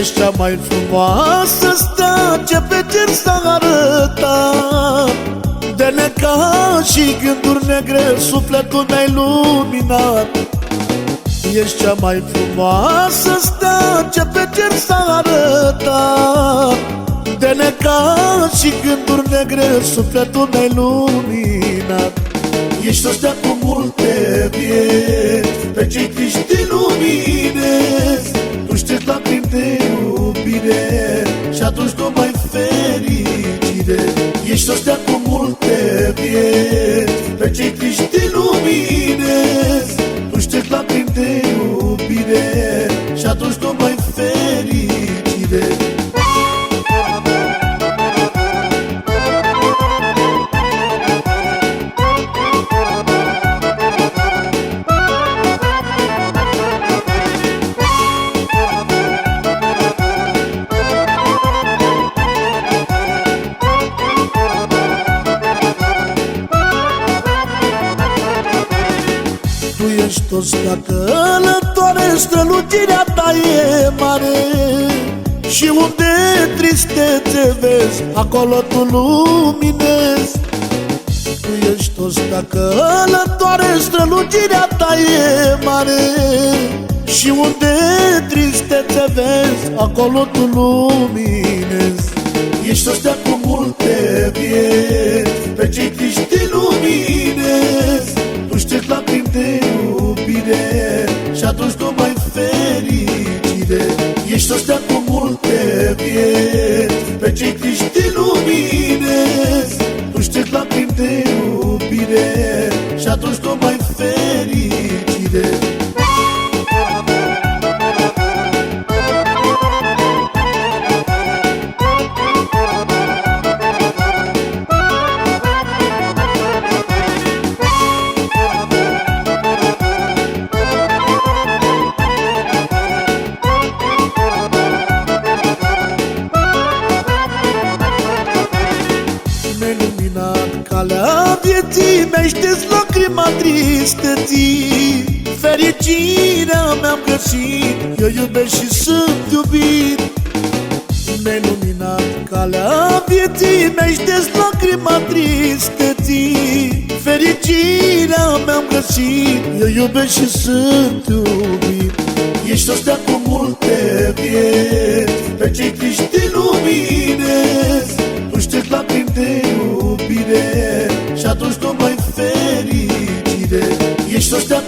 Ești cea mai frumoasă stea ce pe cer s-a arătat De neca și gânduri negre sufletul mi-ai luminat. Ești cea mai frumoasă stea ce pe cer s-a arătat De neca și gânduri negre sufletul mi-ai luminat. Ești o stea cu multe vieți Pe cei triști te luminezi Tu ștergi lacrimi de iubire Și atunci nu mai fericire. Ești o stea cu multe vieți Pe cei triști te luminezi Tu ștergi lacrimi de iubire Și atunci nu mai fericire Tu ești o stea călătoare, strălucirea ta e mare. Și unde tristețe vezi, acolo tu luminezi. Tu ești o stea călătoare, strălucirea ta e mare. Și unde tristețe vezi, acolo tu luminezi. Ești o stea cu multe vieți, pe cei triști atunci nu mai fericire Ești o stea cu multe vieți, pe cei triști te luminezi Tu ștergi lacrimi de iubire. Și atunci nu mai fericire calea vieții Mi-ai șters lacrima tristeții. Fericirea mi-am găsit Eu iubesc și sunt iubit. Mi-ai luminat calea vieții Mi-ai șters lacrima tristeții. Fericirea mi-am găsit Eu iubesc și sunt iubit. Ești o stea cu multe vieți Pe cei triști atunci nu mai fericire. Ești o stea